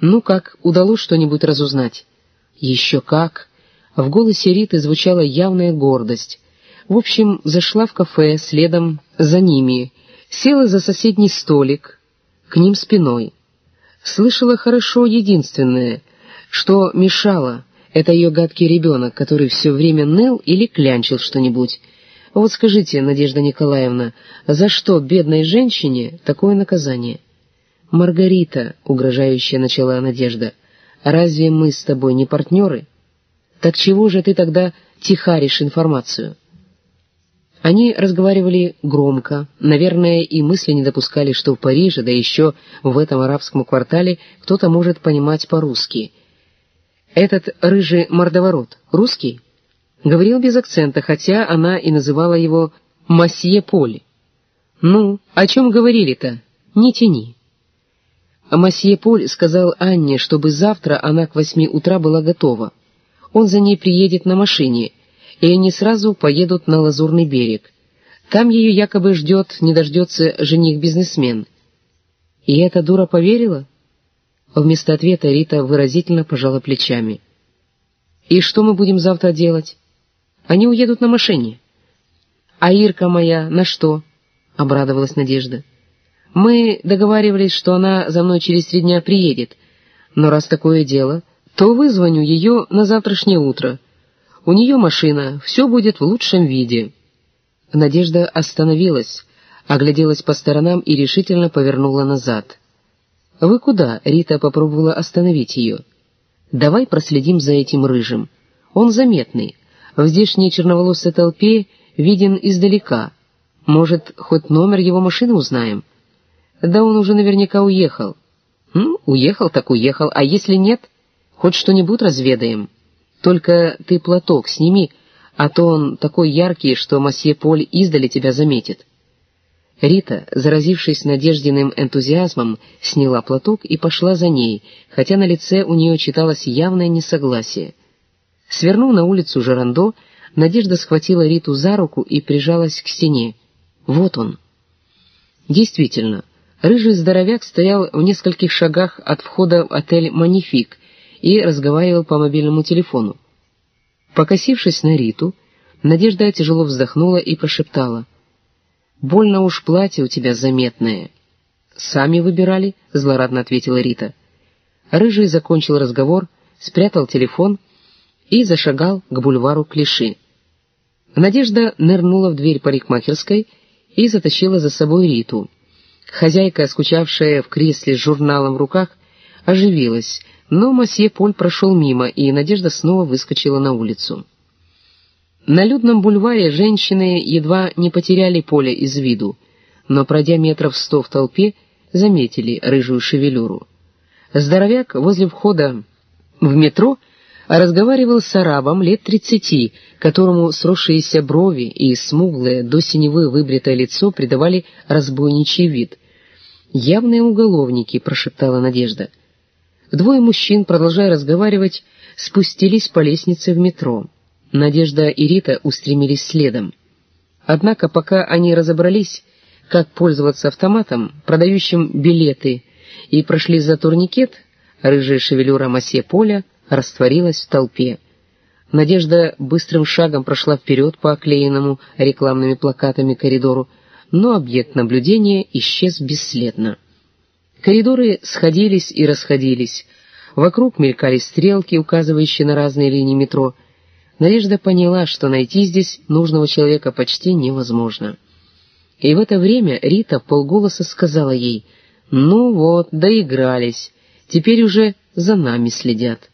«Ну как, удалось что-нибудь разузнать?» «Еще как!» В голосе Риты звучала явная гордость. В общем, зашла в кафе следом за ними, села за соседний столик, к ним спиной. Слышала хорошо единственное, что мешало, это ее гадкий ребенок, который все время ныл или клянчил что-нибудь. Вот скажите, Надежда Николаевна, за что бедной женщине такое наказание? «Маргарита», — угрожающая начала Надежда, — «разве мы с тобой не партнеры?» Так чего же ты тогда тихаришь информацию? Они разговаривали громко, наверное, и мысли не допускали, что в Париже, да еще в этом арабском квартале, кто-то может понимать по-русски. Этот рыжий мордоворот русский? Говорил без акцента, хотя она и называла его «Масье Поль». «Ну, о чем говорили-то? Не тяни». Масье Поль сказал Анне, чтобы завтра она к восьми утра была готова он за ней приедет на машине, и они сразу поедут на Лазурный берег. Там ее якобы ждет, не дождется жених-бизнесмен. И эта дура поверила? Вместо ответа Рита выразительно пожала плечами. «И что мы будем завтра делать? Они уедут на машине». «А Ирка моя на что?» — обрадовалась Надежда. «Мы договаривались, что она за мной через три дня приедет, но раз такое дело, то вызвоню ее на завтрашнее утро. У нее машина, все будет в лучшем виде». Надежда остановилась, огляделась по сторонам и решительно повернула назад. «Вы куда?» — Рита попробовала остановить ее. «Давай проследим за этим рыжим. Он заметный. В здешней черноволосой толпе виден издалека. Может, хоть номер его машины узнаем?» «Да он уже наверняка уехал». «Ну, уехал так уехал, а если нет?» Хоть что-нибудь разведаем. Только ты платок сними, а то он такой яркий, что масье Поль издали тебя заметит». Рита, заразившись надежденным энтузиазмом, сняла платок и пошла за ней, хотя на лице у нее читалось явное несогласие. Свернув на улицу Жерандо, Надежда схватила Риту за руку и прижалась к стене. Вот он. Действительно, рыжий здоровяк стоял в нескольких шагах от входа в отель «Манифик», и разговаривал по мобильному телефону. Покосившись на Риту, Надежда тяжело вздохнула и прошептала. «Больно уж платье у тебя заметное». «Сами выбирали», — злорадно ответила Рита. Рыжий закончил разговор, спрятал телефон и зашагал к бульвару Клиши. Надежда нырнула в дверь парикмахерской и затащила за собой Риту. Хозяйка, скучавшая в кресле с журналом в руках, оживилась, но мосье Поль прошел мимо, и Надежда снова выскочила на улицу. На людном бульваре женщины едва не потеряли Поля из виду, но, пройдя метров сто в толпе, заметили рыжую шевелюру. Здоровяк возле входа в метро разговаривал с арабом лет тридцати, которому сросшиеся брови и смуглое до синевы выбритое лицо придавали разбойничий вид. «Явные уголовники», — прошептала Надежда. Двое мужчин, продолжая разговаривать, спустились по лестнице в метро. Надежда и Рита устремились следом. Однако пока они разобрались, как пользоваться автоматом, продающим билеты, и прошли за турникет, рыжая шевелюра массе поля растворилась в толпе. Надежда быстрым шагом прошла вперед по оклеенному рекламными плакатами коридору, но объект наблюдения исчез бесследно. Коридоры сходились и расходились. Вокруг мелькали стрелки, указывающие на разные линии метро. Надежда поняла, что найти здесь нужного человека почти невозможно. И в это время Рита полголоса сказала ей, «Ну вот, доигрались, теперь уже за нами следят».